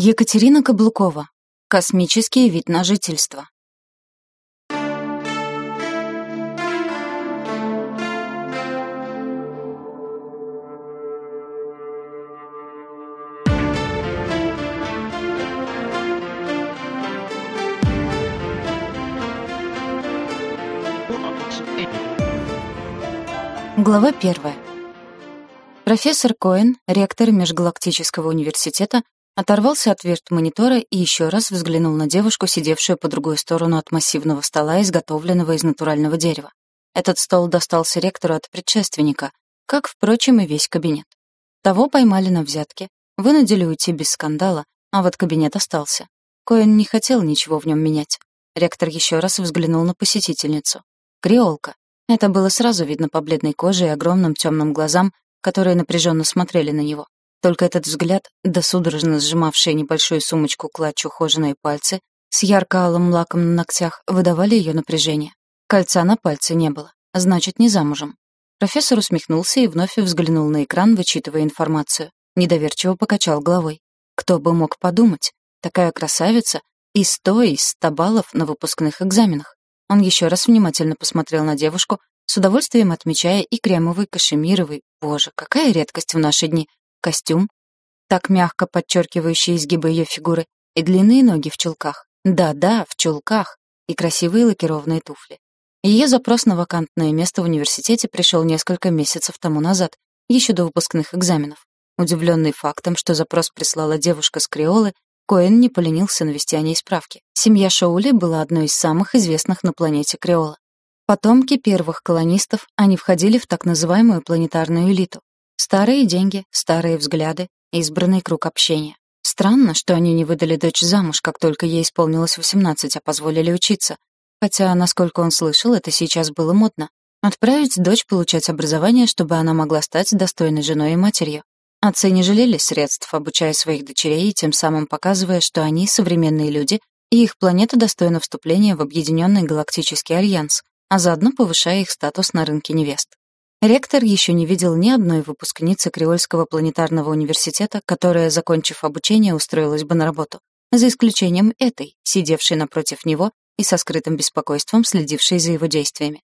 Екатерина Каблукова. Космический вид на жительство. Глава первая. Профессор Коэн, ректор Межгалактического университета, оторвался от монитора и еще раз взглянул на девушку, сидевшую по другую сторону от массивного стола, изготовленного из натурального дерева. Этот стол достался ректору от предшественника, как, впрочем, и весь кабинет. Того поймали на взятке, вынудили уйти без скандала, а вот кабинет остался. Коэн не хотел ничего в нем менять. Ректор еще раз взглянул на посетительницу. Креолка. Это было сразу видно по бледной коже и огромным темным глазам, которые напряженно смотрели на него. Только этот взгляд, да судорожно сжимавшие небольшую сумочку клатч ухоженные пальцы, с ярко-алым лаком на ногтях, выдавали ее напряжение. Кольца на пальце не было, значит, не замужем. Профессор усмехнулся и вновь взглянул на экран, вычитывая информацию. Недоверчиво покачал головой. Кто бы мог подумать? Такая красавица и сто из ста баллов на выпускных экзаменах. Он еще раз внимательно посмотрел на девушку, с удовольствием отмечая и кремовый, кашемировый, боже, какая редкость в наши дни, костюм, так мягко подчеркивающий изгибы ее фигуры, и длинные ноги в чулках. Да-да, в чулках. И красивые лакированные туфли. Ее запрос на вакантное место в университете пришел несколько месяцев тому назад, еще до выпускных экзаменов. Удивленный фактом, что запрос прислала девушка с Креолы, Коэн не поленился навести о ней справки. Семья Шоули была одной из самых известных на планете Креола. Потомки первых колонистов, они входили в так называемую планетарную элиту. Старые деньги, старые взгляды, избранный круг общения. Странно, что они не выдали дочь замуж, как только ей исполнилось 18, а позволили учиться. Хотя, насколько он слышал, это сейчас было модно. Отправить дочь получать образование, чтобы она могла стать достойной женой и матерью. Отцы не жалели средств, обучая своих дочерей тем самым показывая, что они современные люди, и их планета достойна вступления в Объединенный Галактический Альянс, а заодно повышая их статус на рынке невест. Ректор еще не видел ни одной выпускницы Креольского планетарного университета, которая, закончив обучение, устроилась бы на работу, за исключением этой, сидевшей напротив него и со скрытым беспокойством следившей за его действиями.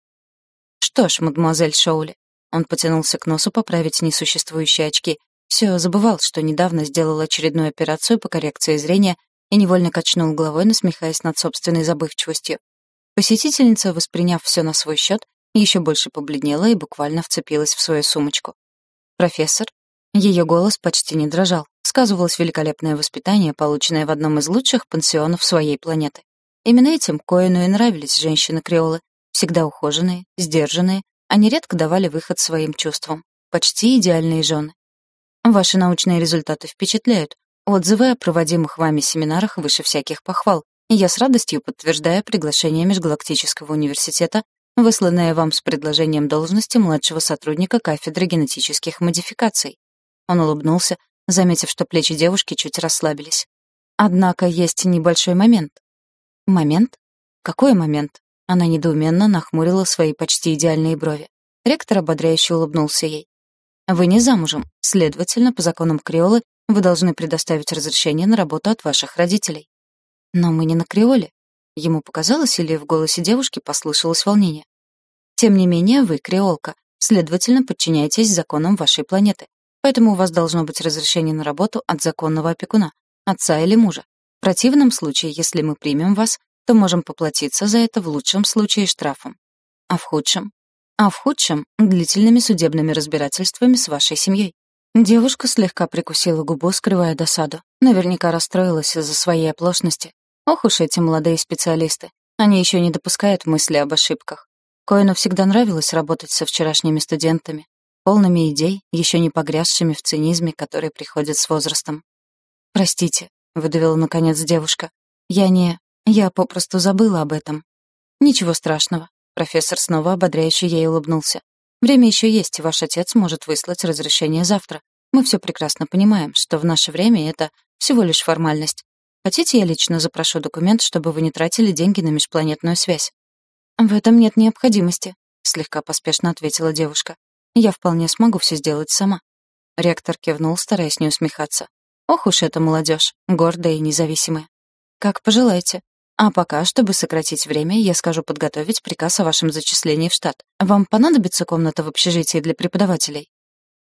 «Что ж, мадемуазель Шоули», он потянулся к носу поправить несуществующие очки, все забывал, что недавно сделал очередную операцию по коррекции зрения и невольно качнул головой, насмехаясь над собственной забывчивостью. Посетительница, восприняв все на свой счет, еще больше побледнела и буквально вцепилась в свою сумочку. «Профессор?» Ее голос почти не дрожал. Сказывалось великолепное воспитание, полученное в одном из лучших пансионов своей планеты. Именно этим Коэну и нравились женщины-креолы. Всегда ухоженные, сдержанные, они редко давали выход своим чувствам. Почти идеальные жены. Ваши научные результаты впечатляют. Отзывы о проводимых вами семинарах выше всяких похвал. Я с радостью подтверждаю приглашение Межгалактического университета высланная вам с предложением должности младшего сотрудника кафедры генетических модификаций. Он улыбнулся, заметив, что плечи девушки чуть расслабились. Однако есть небольшой момент. Момент? Какой момент? Она недоуменно нахмурила свои почти идеальные брови. Ректор ободряюще улыбнулся ей. «Вы не замужем, следовательно, по законам Креолы вы должны предоставить разрешение на работу от ваших родителей». «Но мы не на Креоле», Ему показалось, или в голосе девушки послышалось волнение. Тем не менее, вы креолка, следовательно, подчиняетесь законам вашей планеты. Поэтому у вас должно быть разрешение на работу от законного опекуна, отца или мужа. В противном случае, если мы примем вас, то можем поплатиться за это в лучшем случае штрафом. А в худшем? А в худшем — длительными судебными разбирательствами с вашей семьей. Девушка слегка прикусила губу, скрывая досаду. Наверняка расстроилась из-за своей оплошности, Ох уж эти молодые специалисты. Они еще не допускают мысли об ошибках. Коэну всегда нравилось работать со вчерашними студентами, полными идей, еще не погрязшими в цинизме, который приходит с возрастом. «Простите», — выдавила наконец девушка. «Я не... Я попросту забыла об этом». «Ничего страшного», — профессор снова ободряюще ей улыбнулся. «Время еще есть, ваш отец может выслать разрешение завтра. Мы все прекрасно понимаем, что в наше время это всего лишь формальность. Хотите, я лично запрошу документ, чтобы вы не тратили деньги на межпланетную связь?» «В этом нет необходимости», — слегка поспешно ответила девушка. «Я вполне смогу все сделать сама». Ректор кивнул, стараясь не усмехаться. Ох уж эта молодежь, гордая и независимая. Как пожелаете. А пока, чтобы сократить время, я скажу подготовить приказ о вашем зачислении в штат. Вам понадобится комната в общежитии для преподавателей?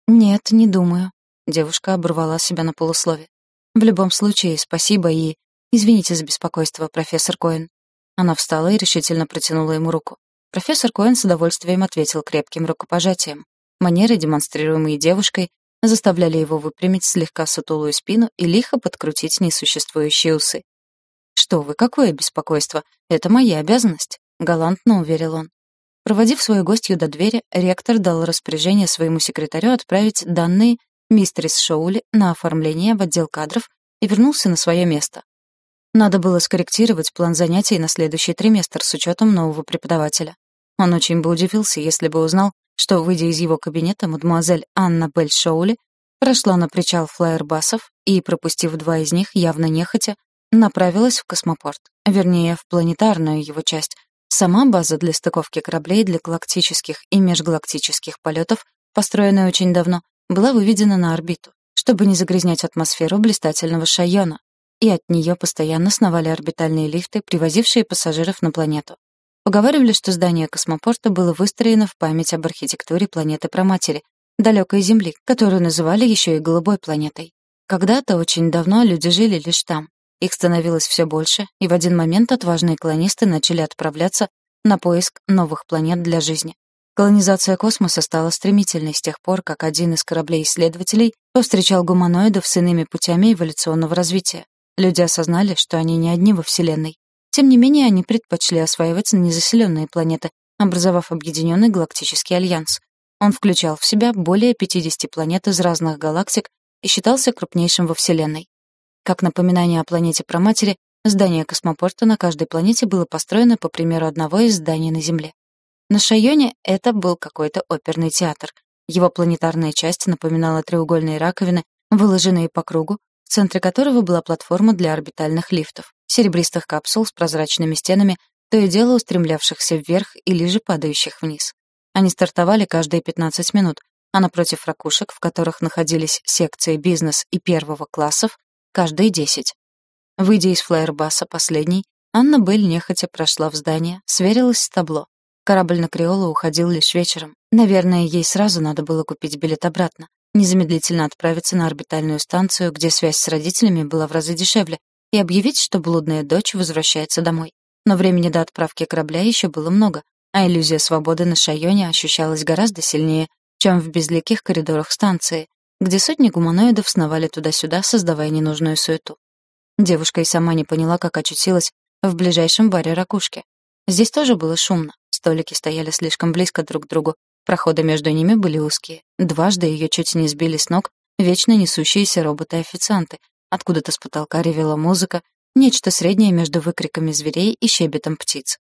Нет, не думаю. Девушка оборвала себя на полуслове. В любом случае, спасибо и... Извините за беспокойство, профессор Коэн. Она встала и решительно протянула ему руку. Профессор Коэн с удовольствием ответил крепким рукопожатием. Манеры, демонстрируемые девушкой, заставляли его выпрямить слегка сутулую спину и лихо подкрутить несуществующие усы. «Что вы, какое беспокойство? Это моя обязанность», — галантно уверил он. Проводив свою гостью до двери, ректор дал распоряжение своему секретарю отправить данные мистерис Шоули на оформление в отдел кадров и вернулся на свое место. Надо было скорректировать план занятий на следующий триместр с учетом нового преподавателя. Он очень бы удивился, если бы узнал, что, выйдя из его кабинета, мадемуазель Анна Бель Шоули прошла на причал флайербасов и, пропустив два из них, явно нехотя, направилась в космопорт, вернее, в планетарную его часть. Сама база для стыковки кораблей для галактических и межгалактических полетов, построенная очень давно, была выведена на орбиту, чтобы не загрязнять атмосферу блистательного Шайона, и от нее постоянно сновали орбитальные лифты, привозившие пассажиров на планету. Поговаривали, что здание космопорта было выстроено в память об архитектуре планеты Проматери, далекой Земли, которую называли еще и голубой планетой. Когда-то, очень давно, люди жили лишь там. Их становилось все больше, и в один момент отважные колонисты начали отправляться на поиск новых планет для жизни. Колонизация космоса стала стремительной с тех пор, как один из кораблей-исследователей повстречал гуманоидов с иными путями эволюционного развития. Люди осознали, что они не одни во Вселенной. Тем не менее, они предпочли осваивать незаселенные планеты, образовав Объединенный Галактический Альянс. Он включал в себя более 50 планет из разных галактик и считался крупнейшим во Вселенной. Как напоминание о планете Проматери, здание космопорта на каждой планете было построено по примеру одного из зданий на Земле. На Шайоне это был какой-то оперный театр. Его планетарная часть напоминала треугольные раковины, выложенные по кругу, в центре которого была платформа для орбитальных лифтов серебристых капсул с прозрачными стенами, то и дело устремлявшихся вверх или же падающих вниз. Они стартовали каждые 15 минут, а напротив ракушек, в которых находились секции бизнес и первого классов, каждые 10. Выйдя из флайербаса последней, Анна Белль нехотя прошла в здание, сверилась с табло. Корабль на Креолу уходил лишь вечером. Наверное, ей сразу надо было купить билет обратно, незамедлительно отправиться на орбитальную станцию, где связь с родителями была в разы дешевле, и объявить, что блудная дочь возвращается домой. Но времени до отправки корабля еще было много, а иллюзия свободы на Шайоне ощущалась гораздо сильнее, чем в безликих коридорах станции, где сотни гуманоидов сновали туда-сюда, создавая ненужную суету. Девушка и сама не поняла, как очутилась в ближайшем баре ракушки. Здесь тоже было шумно, столики стояли слишком близко друг к другу, проходы между ними были узкие. Дважды ее чуть не сбили с ног вечно несущиеся роботы-официанты, Откуда-то с потолка ревела музыка, нечто среднее между выкриками зверей и щебетом птиц.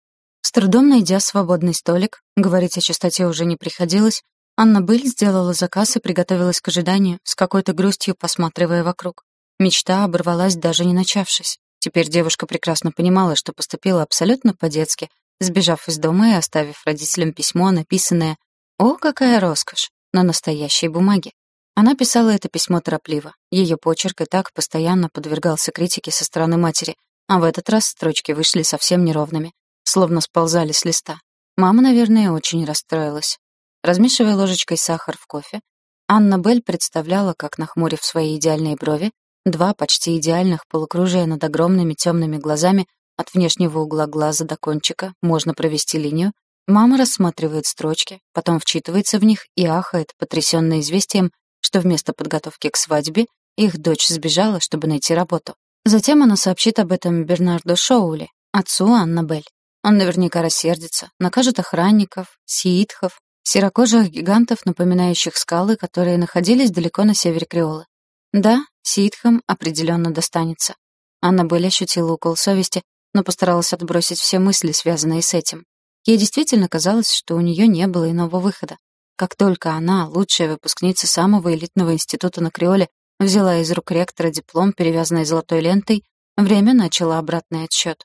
С трудом найдя свободный столик, говорить о чистоте уже не приходилось, Анна Быль сделала заказ и приготовилась к ожиданию, с какой-то грустью посматривая вокруг. Мечта оборвалась, даже не начавшись. Теперь девушка прекрасно понимала, что поступила абсолютно по-детски, сбежав из дома и оставив родителям письмо, написанное «О, какая роскошь!» на настоящей бумаге. Она писала это письмо торопливо. Ее почерк и так постоянно подвергался критике со стороны матери, а в этот раз строчки вышли совсем неровными, словно сползали с листа. Мама, наверное, очень расстроилась. Размешивая ложечкой сахар в кофе, Анна Белль представляла, как, нахмурив свои идеальные брови, два почти идеальных полукружия над огромными темными глазами от внешнего угла глаза до кончика можно провести линию, мама рассматривает строчки, потом вчитывается в них и ахает, потрясённая известием, что вместо подготовки к свадьбе их дочь сбежала, чтобы найти работу. Затем она сообщит об этом Бернарду Шоули, отцу Аннабель. Он наверняка рассердится, накажет охранников, сиитхов, серокожих гигантов, напоминающих скалы, которые находились далеко на севере Креолы. Да, сиитхам определенно достанется. Аннабель ощутила укол совести, но постаралась отбросить все мысли, связанные с этим. Ей действительно казалось, что у нее не было иного выхода. Как только она, лучшая выпускница самого элитного института на Креоле, взяла из рук ректора диплом, перевязанный золотой лентой, время начало обратный отсчет.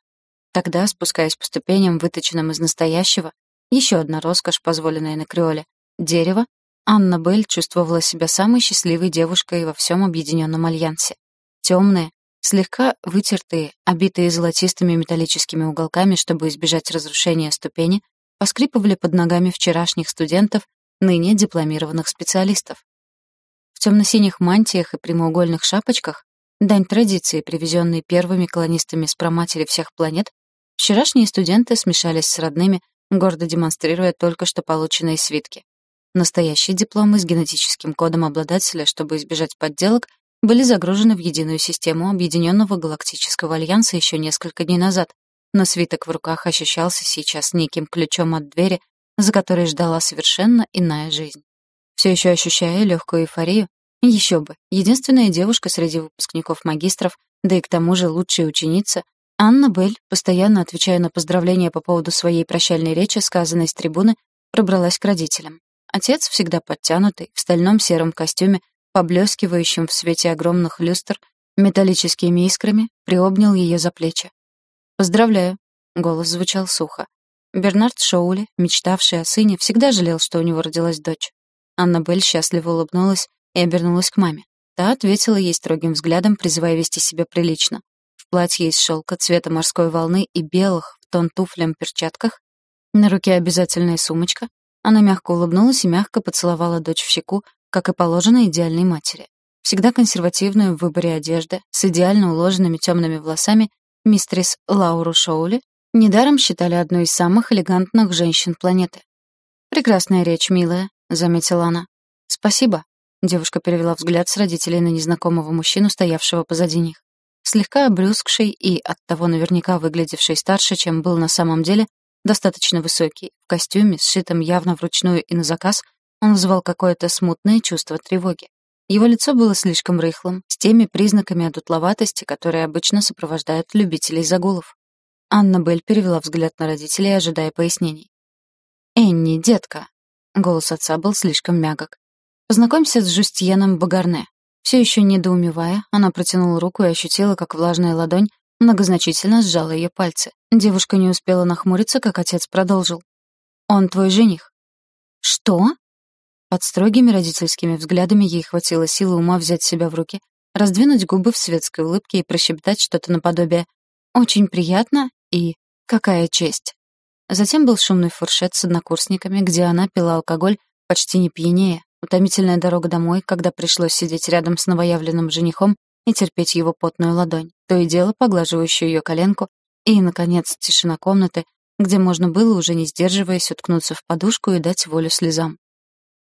Тогда, спускаясь по ступеням, выточенным из настоящего, еще одна роскошь, позволенная на Креоле, дерево, Анна Белль чувствовала себя самой счастливой девушкой во всем Объединенном Альянсе. темные, слегка вытертые, обитые золотистыми металлическими уголками, чтобы избежать разрушения ступени, поскрипывали под ногами вчерашних студентов, ныне дипломированных специалистов. В темно-синих мантиях и прямоугольных шапочках, дань традиции, привезенной первыми колонистами с проматери всех планет, вчерашние студенты смешались с родными, гордо демонстрируя только что полученные свитки. Настоящие дипломы с генетическим кодом обладателя, чтобы избежать подделок, были загружены в единую систему Объединенного Галактического Альянса еще несколько дней назад, но свиток в руках ощущался сейчас неким ключом от двери, за которой ждала совершенно иная жизнь. Все еще ощущая легкую эйфорию, еще бы, единственная девушка среди выпускников магистров, да и к тому же лучшая ученица, Анна Белль, постоянно отвечая на поздравления по поводу своей прощальной речи, сказанной с трибуны, пробралась к родителям. Отец, всегда подтянутый, в стальном сером костюме, поблескивающем в свете огромных люстр, металлическими искрами, приобнял ее за плечи. «Поздравляю», — голос звучал сухо. Бернард Шоули, мечтавший о сыне, всегда жалел, что у него родилась дочь. Аннабель счастливо улыбнулась и обернулась к маме. Та ответила ей строгим взглядом, призывая вести себя прилично. В платье из шелка цвета морской волны и белых, в тон туфлям, перчатках. На руке обязательная сумочка. Она мягко улыбнулась и мягко поцеловала дочь в щеку, как и положено идеальной матери. Всегда консервативную в выборе одежды, с идеально уложенными темными волосами, мистерис Лауру Шоули недаром считали одной из самых элегантных женщин планеты. «Прекрасная речь, милая», — заметила она. «Спасибо», — девушка перевела взгляд с родителей на незнакомого мужчину, стоявшего позади них. Слегка обрюзгший и оттого наверняка выглядевший старше, чем был на самом деле, достаточно высокий, в костюме, сшитом явно вручную и на заказ, он вызывал какое-то смутное чувство тревоги. Его лицо было слишком рыхлым, с теми признаками одутловатости, которые обычно сопровождают любителей загулов. Анна Белль перевела взгляд на родителей, ожидая пояснений. «Энни, детка!» Голос отца был слишком мягок. «Познакомься с Жустьеном Багарне». Все еще недоумевая, она протянула руку и ощутила, как влажная ладонь многозначительно сжала ее пальцы. Девушка не успела нахмуриться, как отец продолжил. «Он твой жених». «Что?» Под строгими родительскими взглядами ей хватило силы ума взять себя в руки, раздвинуть губы в светской улыбке и прощебетать что-то наподобие «очень приятно» и «какая честь». Затем был шумный фуршет с однокурсниками, где она пила алкоголь почти не пьянее, утомительная дорога домой, когда пришлось сидеть рядом с новоявленным женихом и терпеть его потную ладонь, то и дело поглаживающую ее коленку, и, наконец, тишина комнаты, где можно было, уже не сдерживаясь, уткнуться в подушку и дать волю слезам.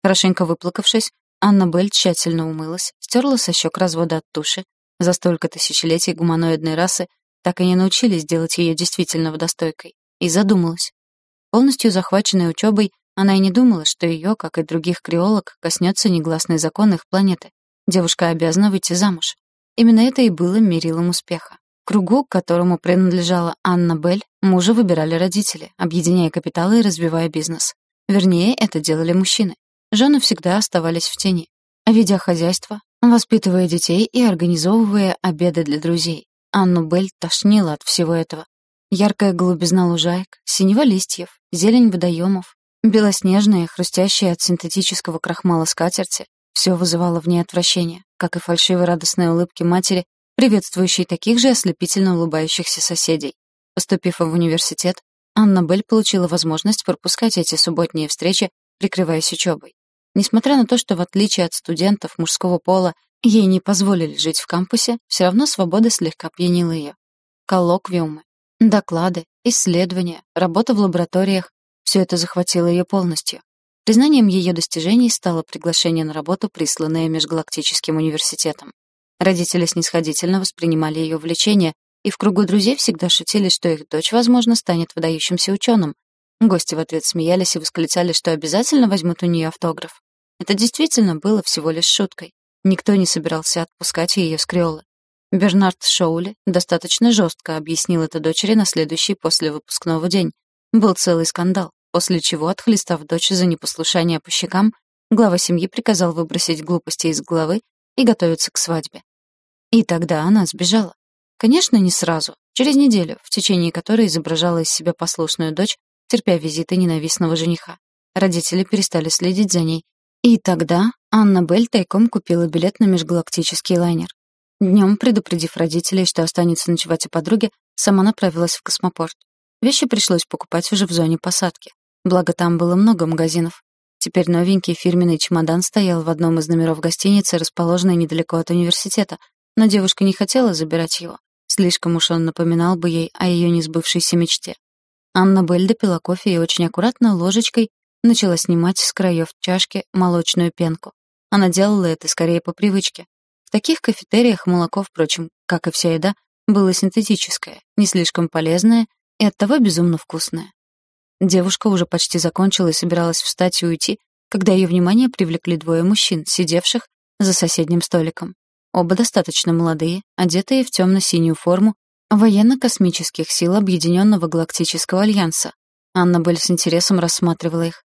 Хорошенько выплакавшись, Анна Белль тщательно умылась, стерла со щек развода от туши. За столько тысячелетий гуманоидной расы так и не научились делать ее действительно водостойкой. И задумалась. Полностью захваченной учебой, она и не думала, что ее, как и других креолог, коснется негласный закон их планеты. Девушка обязана выйти замуж. Именно это и было мерилом успеха. Кругу, к которому принадлежала Анна Белль, мужа выбирали родители, объединяя капиталы и развивая бизнес. Вернее, это делали мужчины. Жены всегда оставались в тени, ведя хозяйство, воспитывая детей и организовывая обеды для друзей. Анну Белль тошнило от всего этого. Яркая голубизна лужаек, синева листьев, зелень водоемов, белоснежные, хрустящие от синтетического крахмала скатерти — все вызывало в ней отвращение, как и фальшивые радостные улыбки матери, приветствующей таких же ослепительно улыбающихся соседей. Поступив в университет, Анна Белль получила возможность пропускать эти субботние встречи прикрываясь учебой. Несмотря на то, что в отличие от студентов мужского пола ей не позволили жить в кампусе, все равно свобода слегка пьянила ее. Коллоквиумы, доклады, исследования, работа в лабораториях — все это захватило ее полностью. Признанием ее достижений стало приглашение на работу, присланное Межгалактическим университетом. Родители снисходительно воспринимали ее влечение, и в кругу друзей всегда шутили, что их дочь, возможно, станет выдающимся ученым, Гости в ответ смеялись и восклицали, что обязательно возьмут у нее автограф. Это действительно было всего лишь шуткой. Никто не собирался отпускать ее с Креолы. Бернард Шоули достаточно жестко объяснил это дочери на следующий после выпускного день. Был целый скандал, после чего, отхлестав дочь за непослушание по щекам, глава семьи приказал выбросить глупости из головы и готовиться к свадьбе. И тогда она сбежала. Конечно, не сразу, через неделю, в течение которой изображала из себя послушную дочь, терпя визиты ненавистного жениха. Родители перестали следить за ней. И тогда Анна Белль тайком купила билет на межгалактический лайнер. Днем, предупредив родителей, что останется ночевать у подруги, сама направилась в космопорт. Вещи пришлось покупать уже в зоне посадки. Благо, там было много магазинов. Теперь новенький фирменный чемодан стоял в одном из номеров гостиницы, расположенной недалеко от университета, но девушка не хотела забирать его. Слишком уж он напоминал бы ей о ее несбывшейся мечте. Анна Белль допила кофе и очень аккуратно ложечкой начала снимать с краев чашки молочную пенку. Она делала это скорее по привычке. В таких кафетериях молоко, впрочем, как и вся еда, было синтетическое, не слишком полезное и оттого безумно вкусное. Девушка уже почти закончила и собиралась встать и уйти, когда ее внимание привлекли двое мужчин, сидевших за соседним столиком. Оба достаточно молодые, одетые в темно-синюю форму военно-космических сил Объединенного Галактического Альянса. Анна Белль с интересом рассматривала их.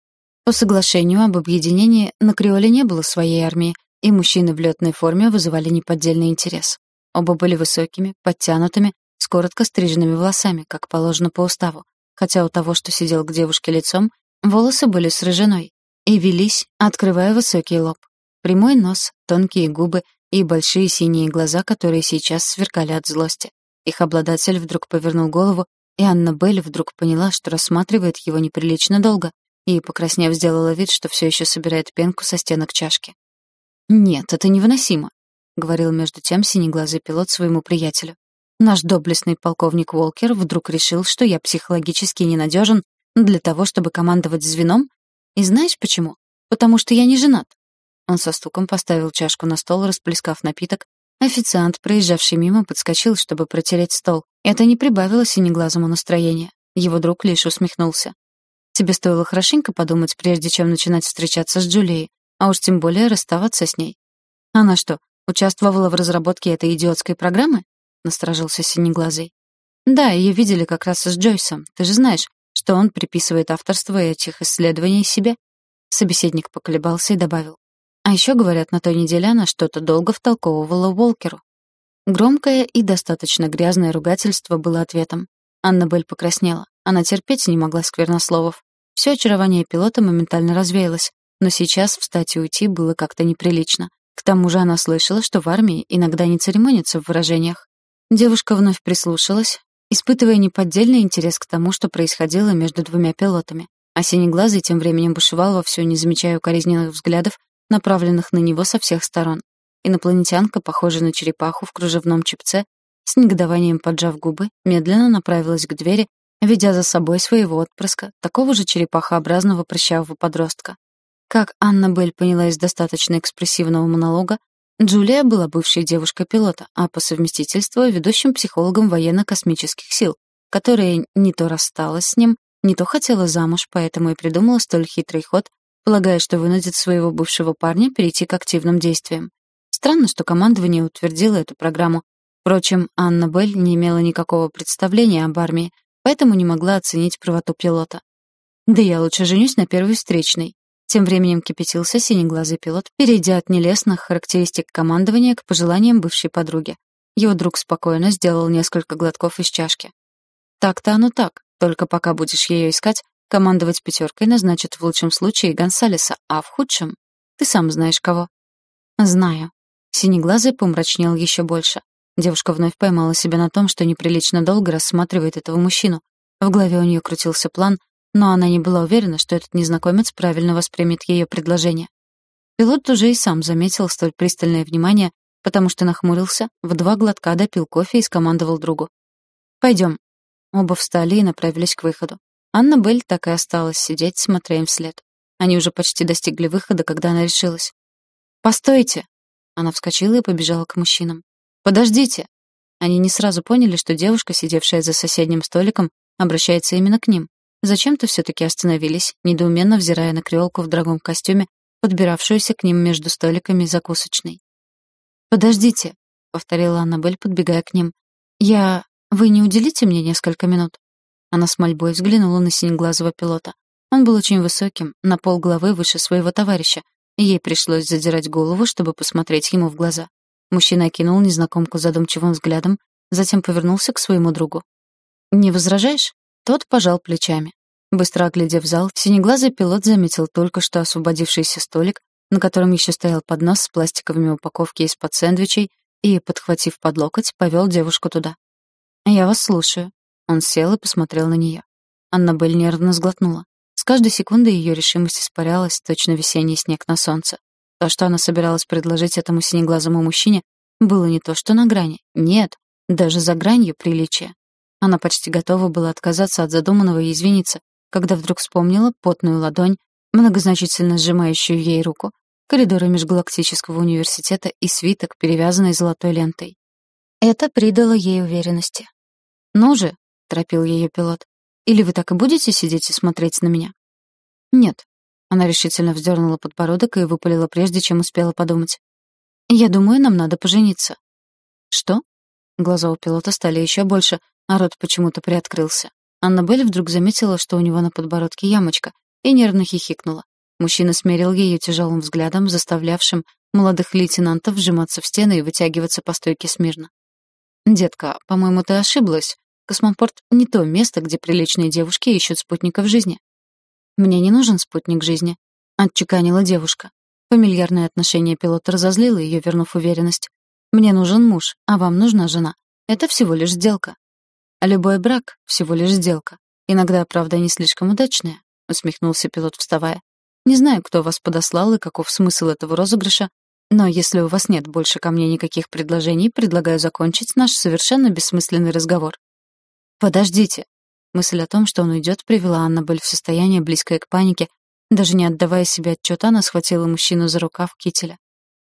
По соглашению об объединении на Криоле не было своей армии, и мужчины в летной форме вызывали неподдельный интерес. Оба были высокими, подтянутыми, с коротко стриженными волосами, как положено по уставу, хотя у того, что сидел к девушке лицом, волосы были с рыжиной и велись, открывая высокий лоб. Прямой нос, тонкие губы и большие синие глаза, которые сейчас сверкали от злости. Их обладатель вдруг повернул голову, и Анна Белль вдруг поняла, что рассматривает его неприлично долго, и, покраснев, сделала вид, что все еще собирает пенку со стенок чашки. «Нет, это невыносимо», — говорил между тем синеглазый пилот своему приятелю. «Наш доблестный полковник Волкер вдруг решил, что я психологически ненадежен для того, чтобы командовать звеном? И знаешь почему? Потому что я не женат. Он со стуком поставил чашку на стол, расплескав напиток. Официант, проезжавший мимо, подскочил, чтобы протереть стол. Это не прибавило синеглазому настроения. Его друг лишь усмехнулся. «Тебе стоило хорошенько подумать, прежде чем начинать встречаться с Джулией, а уж тем более расставаться с ней. Она что, участвовала в разработке этой идиотской программы?» — насторожился синеглазый. «Да, ее видели как раз с Джойсом. Ты же знаешь, что он приписывает авторство этих исследований себе». Собеседник поколебался и добавил. А еще, говорят, на той неделе она что-то долго втолковывала Уолкеру. Громкое и достаточно грязное ругательство было ответом. Анна Белль покраснела. Она терпеть не могла сквернословов. Все очарование пилота моментально развеялось, но сейчас встать и уйти было как-то неприлично. К тому же она слышала, что в армии иногда не церемонятся в выражениях. Девушка вновь прислушалась, испытывая неподдельный интерес к тому, что происходило между двумя пилотами. А синеглазый тем временем бушевал вовсю, не замечая укоризненных взглядов направленных на него со всех сторон. Инопланетянка, похожая на черепаху в кружевном чепце, с негодованием поджав губы, медленно направилась к двери, ведя за собой своего отпрыска, такого же черепахообразного прыщавого подростка. Как Анна Белль поняла из достаточно экспрессивного монолога, Джулия была бывшей девушкой пилота, а по совместительству ведущим психологом военно-космических сил, которая не то рассталась с ним, не то хотела замуж, поэтому и придумала столь хитрый ход, полагая, что вынудит своего бывшего парня перейти к активным действиям. Странно, что командование утвердило эту программу. Впрочем, Анна Белль не имела никакого представления об армии, поэтому не могла оценить правоту пилота. «Да я лучше женюсь на первой встречной». Тем временем кипятился синеглазый пилот, перейдя от нелестных характеристик командования к пожеланиям бывшей подруги. Его друг спокойно сделал несколько глотков из чашки. «Так-то оно так, только пока будешь ее искать, Командовать пятеркой назначат в лучшем случае Гонсалеса, а в худшем — ты сам знаешь кого. Знаю. Синеглазый помрачнел еще больше. Девушка вновь поймала себя на том, что неприлично долго рассматривает этого мужчину. В голове у нее крутился план, но она не была уверена, что этот незнакомец правильно воспримет ее предложение. Пилот уже и сам заметил столь пристальное внимание, потому что нахмурился, в два глотка допил кофе и скомандовал другу. «Пойдем». Оба встали и направились к выходу. Анна Белль так и осталась сидеть, смотря им вслед. Они уже почти достигли выхода, когда она решилась. «Постойте!» Она вскочила и побежала к мужчинам. «Подождите!» Они не сразу поняли, что девушка, сидевшая за соседним столиком, обращается именно к ним. Зачем-то все-таки остановились, недоуменно взирая на креолку в дорогом костюме, подбиравшуюся к ним между столиками закусочной. «Подождите», — повторила Аннабель, подбегая к ним. «Я... Вы не уделите мне несколько минут?» Она с мольбой взглянула на синеглазого пилота. Он был очень высоким, на полголовы выше своего товарища, и ей пришлось задирать голову, чтобы посмотреть ему в глаза. Мужчина окинул незнакомку задумчивым взглядом, затем повернулся к своему другу. «Не возражаешь?» Тот пожал плечами. Быстро оглядев зал, синеглазый пилот заметил только что освободившийся столик, на котором еще стоял поднос с пластиковыми упаковки из-под сэндвичей и, подхватив под локоть, повел девушку туда. «Я вас слушаю». Он сел и посмотрел на нее. Аннабель нервно сглотнула. С каждой секундой ее решимость испарялась, точно весенний снег на солнце. То, что она собиралась предложить этому синеглазому мужчине, было не то что на грани. Нет, даже за гранью приличия. Она почти готова была отказаться от задуманного и извиниться, когда вдруг вспомнила потную ладонь, многозначительно сжимающую ей руку, коридоры Межгалактического университета и свиток, перевязанный золотой лентой. Это придало ей уверенности. «Ну же», — торопил ее пилот, — «или вы так и будете сидеть и смотреть на меня?» «Нет». Она решительно вздернула подбородок и выпалила прежде, чем успела подумать. «Я думаю, нам надо пожениться». «Что?» Глаза у пилота стали еще больше, а рот почему-то приоткрылся. Аннабель вдруг заметила, что у него на подбородке ямочка, и нервно хихикнула. Мужчина смерил ее тяжелым взглядом, заставлявшим молодых лейтенантов вжиматься в стены и вытягиваться по стойке смирно. «Детка, по-моему, ты ошиблась. Космопорт — не то место, где приличные девушки ищут спутников жизни». «Мне не нужен спутник жизни», — отчеканила девушка. Фамильярное отношение пилота разозлило ее, вернув уверенность. «Мне нужен муж, а вам нужна жена. Это всего лишь сделка». «А любой брак — всего лишь сделка. Иногда, правда, не слишком удачная», — усмехнулся пилот, вставая. Не знаю, кто вас подослал и каков смысл этого розыгрыша, но если у вас нет больше ко мне никаких предложений, предлагаю закончить наш совершенно бессмысленный разговор. Подождите. Мысль о том, что он уйдет, привела Аннабель в состояние, близкое к панике. Даже не отдавая себе отчета, она схватила мужчину за рукав кителя.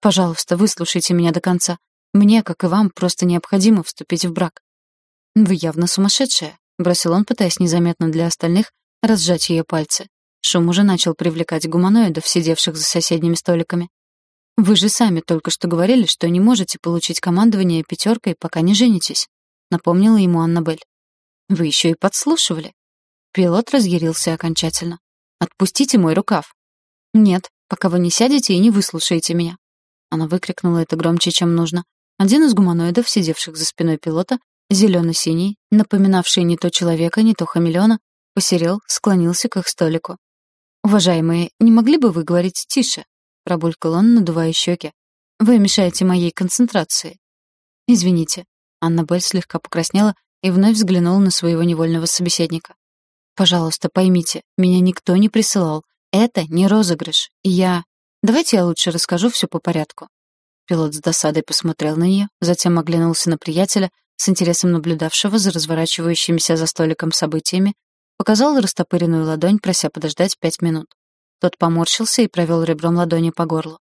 «Пожалуйста, выслушайте меня до конца. Мне, как и вам, просто необходимо вступить в брак». «Вы явно сумасшедшая», — бросил он, пытаясь незаметно для остальных разжать ее пальцы. Шум уже начал привлекать гуманоидов, сидевших за соседними столиками. «Вы же сами только что говорили, что не можете получить командование пятеркой, пока не женитесь», — напомнила ему Аннабель. «Вы еще и подслушивали». Пилот разъярился окончательно. «Отпустите мой рукав». «Нет, пока вы не сядете и не выслушаете меня». Она выкрикнула это громче, чем нужно. Один из гуманоидов, сидевших за спиной пилота, зелено-синий, напоминавший не то человека, не то хамелеона, посерел, склонился к их столику. «Уважаемые, не могли бы вы говорить тише?» — пробулькал он, надувая щеки. «Вы мешаете моей концентрации». «Извините». Анна Белль слегка покраснела и вновь взглянула на своего невольного собеседника. «Пожалуйста, поймите, меня никто не присылал. Это не розыгрыш. Я... Давайте я лучше расскажу все по порядку». Пилот с досадой посмотрел на нее, затем оглянулся на приятеля, с интересом наблюдавшего за разворачивающимися за столиком событиями, Показал растопыренную ладонь, прося подождать пять минут. Тот поморщился и провел ребром ладони по горлу.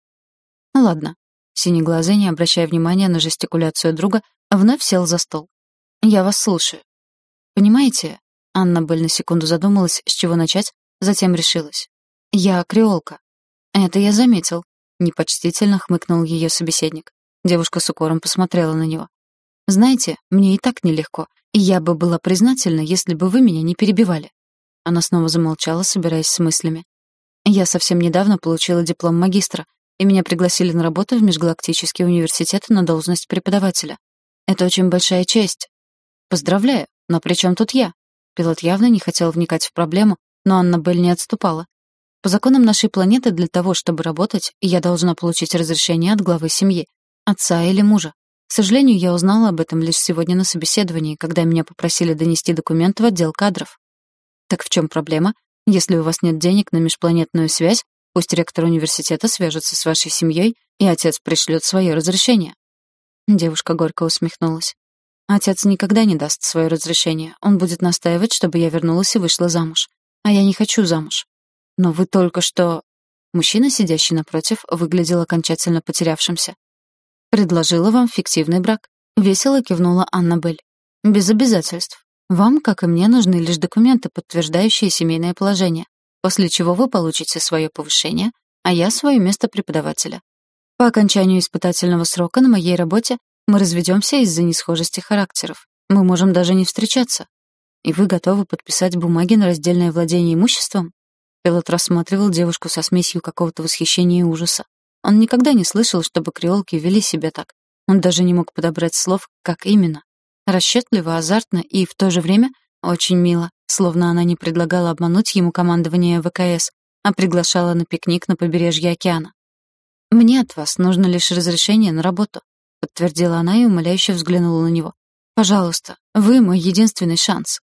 «Ну ладно». Синеглазый, не обращая внимания на жестикуляцию друга, вновь сел за стол. «Я вас слушаю». «Понимаете?» Анна Бель на секунду задумалась, с чего начать, затем решилась. «Я креолка». «Это я заметил», — непочтительно хмыкнул ее собеседник. Девушка с укором посмотрела на него. «Знаете, мне и так нелегко, и я бы была признательна, если бы вы меня не перебивали». Она снова замолчала, собираясь с мыслями. «Я совсем недавно получила диплом магистра, и меня пригласили на работу в Межгалактический университет на должность преподавателя. Это очень большая честь. Поздравляю, но при чем тут я?» Пилот явно не хотел вникать в проблему, но Анна Белль не отступала. По законам нашей планеты для того, чтобы работать, я должна получить разрешение от главы семьи, отца или мужа. К сожалению, я узнала об этом лишь сегодня на собеседовании, когда меня попросили донести документ в отдел кадров. Так в чем проблема? Если у вас нет денег на межпланетную связь, пусть ректор университета свяжется с вашей семьей, и отец пришлет свое разрешение. Девушка горько усмехнулась. Отец никогда не даст свое разрешение. Он будет настаивать, чтобы я вернулась и вышла замуж. А я не хочу замуж. Но вы только что... Мужчина, сидящий напротив, выглядел окончательно потерявшимся. Предложила вам фиктивный брак. Весело кивнула Аннабель. Без обязательств. Вам, как и мне, нужны лишь документы, подтверждающие семейное положение, после чего вы получите свое повышение, а я свое место преподавателя. По окончанию испытательного срока на моей работе мы разведемся из-за несхожести характеров. Мы можем даже не встречаться. И вы готовы подписать бумаги на раздельное владение имуществом? Пилот рассматривал девушку со смесью какого-то восхищения и ужаса. Он никогда не слышал, чтобы креолки вели себя так. Он даже не мог подобрать слов, как именно. Расчетливо, азартно и в то же время очень мило, словно она не предлагала обмануть ему командование ВКС, а приглашала на пикник на побережье океана. «Мне от вас нужно лишь разрешение на работу», подтвердила она и умоляюще взглянула на него. «Пожалуйста, вы мой единственный шанс».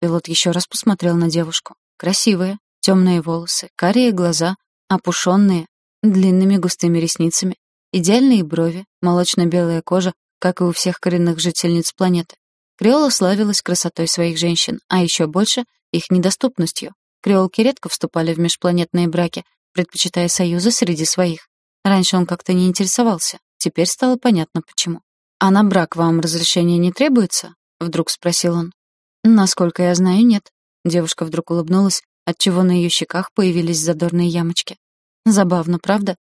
Пилот еще раз посмотрел на девушку. Красивая, темные волосы, карие глаза, опушенные, длинными густыми ресницами, идеальные брови, молочно-белая кожа, как и у всех коренных жительниц планеты. Креола славилась красотой своих женщин, а еще больше — их недоступностью. Креолки редко вступали в межпланетные браки, предпочитая союзы среди своих. Раньше он как-то не интересовался, теперь стало понятно почему. «А на брак вам разрешения не требуется?» — вдруг спросил он. «Насколько я знаю, нет». Девушка вдруг улыбнулась, отчего на ее щеках появились задорные ямочки. «Забавно, правда?»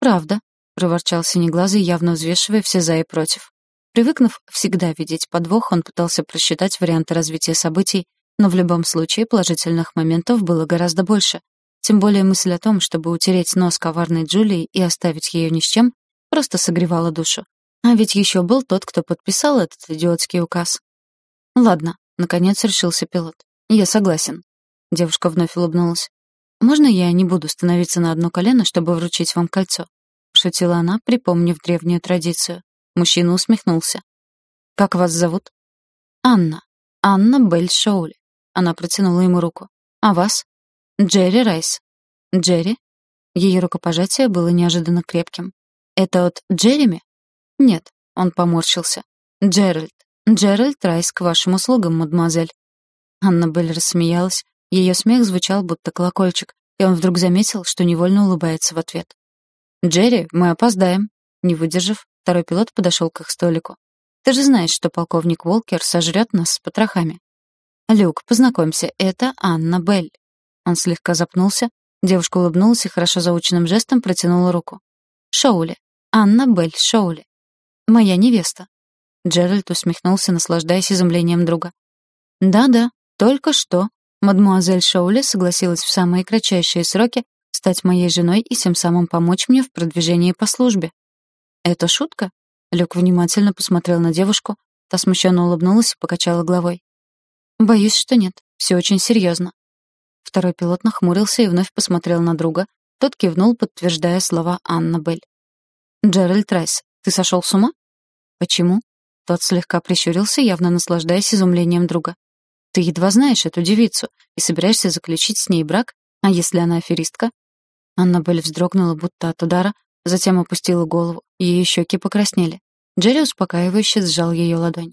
«Правда», — проворчал Синеглазый, явно взвешивая все за и против. Привыкнув всегда видеть подвох, он пытался просчитать варианты развития событий, но в любом случае положительных моментов было гораздо больше. Тем более мысль о том, чтобы утереть нос коварной Джулии и оставить ее ни с чем, просто согревала душу. А ведь еще был тот, кто подписал этот идиотский указ. «Ладно», — наконец решился пилот. «Я согласен». Девушка вновь улыбнулась. «Можно я не буду становиться на одно колено, чтобы вручить вам кольцо?» — шутила она, припомнив древнюю традицию. Мужчина усмехнулся. «Как вас зовут?» «Анна. Анна Белль Шоули». Она протянула ему руку. «А вас?» «Джерри Райс». «Джерри?» Ее рукопожатие было неожиданно крепким. «Это от Джереми?» «Нет», — он поморщился. «Джеральд. Джеральд Райс к вашим услугам, мадемуазель». Анна Белль рассмеялась. Ее смех звучал будто колокольчик, и он вдруг заметил, что невольно улыбается в ответ. «Джерри, мы опоздаем», — не выдержав, Второй пилот подошел к их столику. «Ты же знаешь, что полковник Уолкер сожрет нас с потрохами». «Люк, познакомься, это Анна Белль». Он слегка запнулся, девушка улыбнулась и хорошо заученным жестом протянула руку. «Шоули. Анна Белль Шоули. Моя невеста». Джеральд усмехнулся, наслаждаясь изумлением друга. «Да-да, только что мадмуазель Шоули согласилась в самые кратчайшие сроки стать моей женой и тем самым помочь мне в продвижении по службе. «Это шутка?» Люк внимательно посмотрел на девушку, та смущенно улыбнулась и покачала головой. «Боюсь, что нет. Все очень серьезно». Второй пилот нахмурился и вновь посмотрел на друга. Тот кивнул, подтверждая слова Анна Белль. «Джеральд Райс, ты сошел с ума?» «Почему?» Тот слегка прищурился, явно наслаждаясь изумлением друга. «Ты едва знаешь эту девицу и собираешься заключить с ней брак, а если она аферистка?» Анна Белль вздрогнула, будто от удара, Затем опустила голову, ее щеки покраснели. Джерри успокаивающе сжал ее ладонь.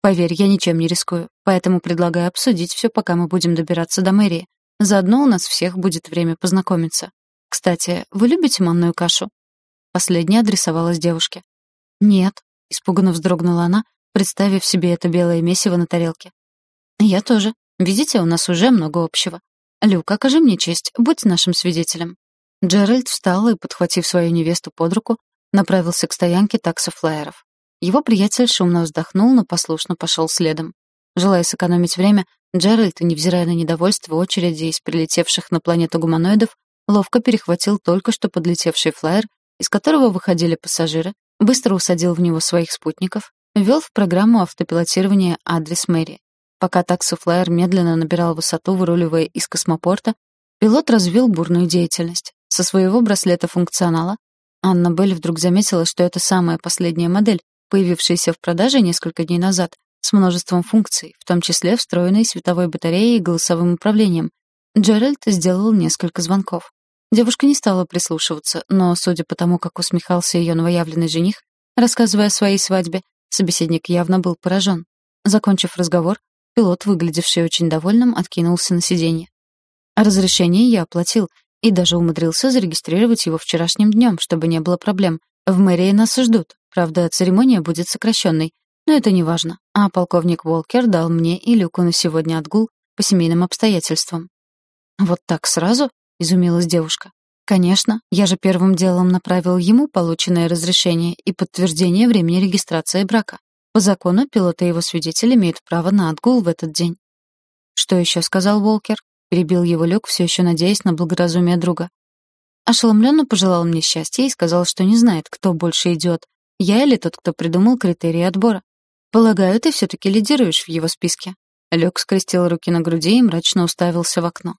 «Поверь, я ничем не рискую, поэтому предлагаю обсудить все, пока мы будем добираться до мэрии. Заодно у нас всех будет время познакомиться. Кстати, вы любите манную кашу?» Последняя адресовалась девушке. «Нет», — испуганно вздрогнула она, представив себе это белое месиво на тарелке. «Я тоже. Видите, у нас уже много общего. Люк, окажи мне честь, будь нашим свидетелем». Джеральд встал и, подхватив свою невесту под руку, направился к стоянке таксофлайеров. Его приятель шумно вздохнул, но послушно пошел следом. Желая сэкономить время, Джеральд, невзирая на недовольство очереди из прилетевших на планету гуманоидов, ловко перехватил только что подлетевший флайер, из которого выходили пассажиры, быстро усадил в него своих спутников, ввел в программу автопилотирования адрес мэрии. Пока таксофлайер медленно набирал высоту, выруливая из космопорта, пилот развил бурную деятельность. Со своего браслета функционала Анна Белль вдруг заметила, что это самая последняя модель, появившаяся в продаже несколько дней назад, с множеством функций, в том числе встроенной световой батареей и голосовым управлением. Джеральд сделал несколько звонков. Девушка не стала прислушиваться, но, судя по тому, как усмехался ее новоявленный жених, рассказывая о своей свадьбе, собеседник явно был поражен. Закончив разговор, пилот, выглядевший очень довольным, откинулся на сиденье. Разрешение я оплатил, и даже умудрился зарегистрировать его вчерашним днем, чтобы не было проблем. В мэрии нас ждут. Правда, церемония будет сокращенной, но это не важно. А полковник Волкер дал мне и Люку на сегодня отгул по семейным обстоятельствам. «Вот так сразу?» — изумилась девушка. «Конечно, я же первым делом направил ему полученное разрешение и подтверждение времени регистрации брака. По закону пилот и его свидетель имеют право на отгул в этот день». «Что еще сказал Волкер?» перебил его Люк, все еще надеясь на благоразумие друга. Ошеломленно пожелал мне счастья и сказал, что не знает, кто больше идет, я или тот, кто придумал критерии отбора. Полагаю, ты все-таки лидируешь в его списке. Люк скрестил руки на груди и мрачно уставился в окно.